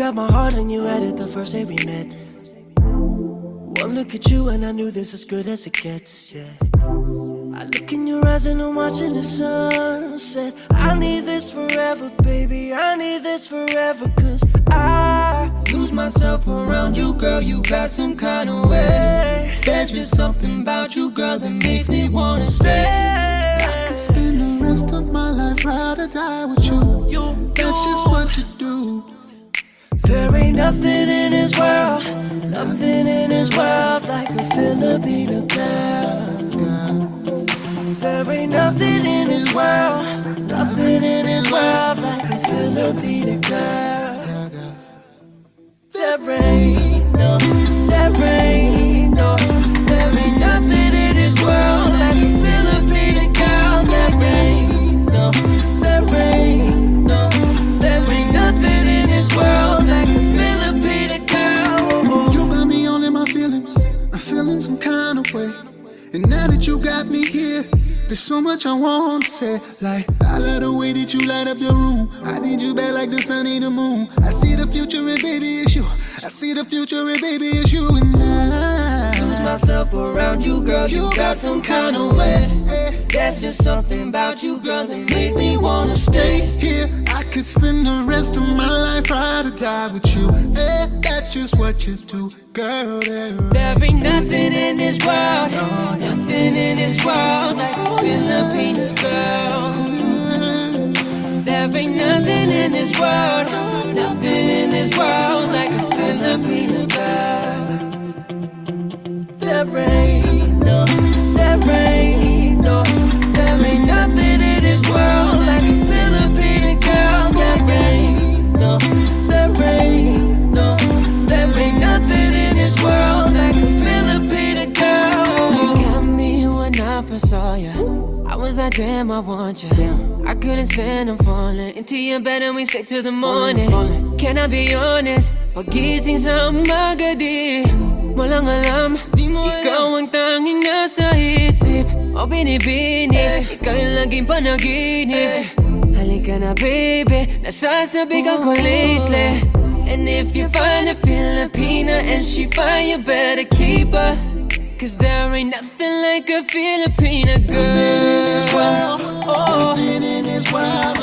got my heart and you had it the first day we met. One look at you and I knew this as good as it gets, yeah. I look in your eyes and I'm watching the sunset. I need this forever, baby. I need this forever, cause I lose myself around you, girl. You got some kind of way. There's just something about you, girl, that makes me wanna stay. I could spend the rest of my life ride or die with you. you nothing in this world, nothing in this world like a Filipino girl. There ain't nothing in this world, nothing in this world like a Filipino girl. Kind of way. And now that you got me here, there's so much I want to say. Like, I love the way that you light up the room. I need you back like the sun and the moon. I see the future and baby, it's you. I see the future and baby, it's you and I. Lose myself around you, girl. You, you got some kind of way. That's just something about you, girl, that makes me wanna stay here. I could spend the rest of my life ride or die with you. Eh, that's just what you do, girl. There, there ain't nothing in this world, no, nothing in this world like a Filipino girl. There ain't nothing in this world, nothing in this world like a Filipino girl. There ain't like, damn, I want you. I couldn't stand, I'm falling. Into your bed and we stay till the morning. Can I be honest? Pagising sa umaga di Walang alam, di mo Ikaw ang tanging nasa isip. O binibini, eh. ikaw yung laging panaginip. Eh. Halika na baby, nasasabik ako oh. lately. And if you find a Filipina and she fine, you better keep her Cause there ain't nothing like a Filipina girl. Nothing in this world, oh. nothing in this world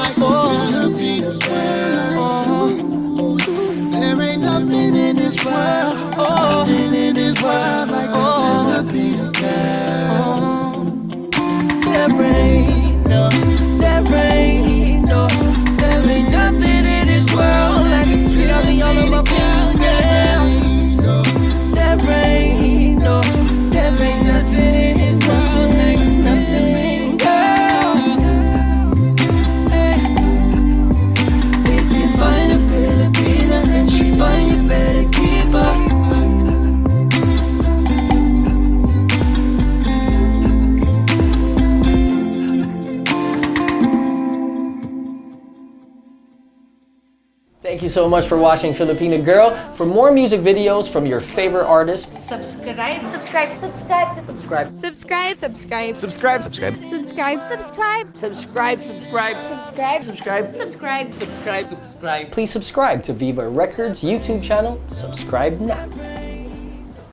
Thank you so much for watching Filipina Girl. For more music videos from your favorite artists, Subscribe, subscribe, subscribe, subscribe. subscribe, subscribe, Subscribe. Subscribe. subscribe, subscribe, Subscribe. Subscribe. subscribe, Subscribe. subscribe. Subscribe. Subscribe. Please subscribe to Viva Records YouTube channel. Subscribe now.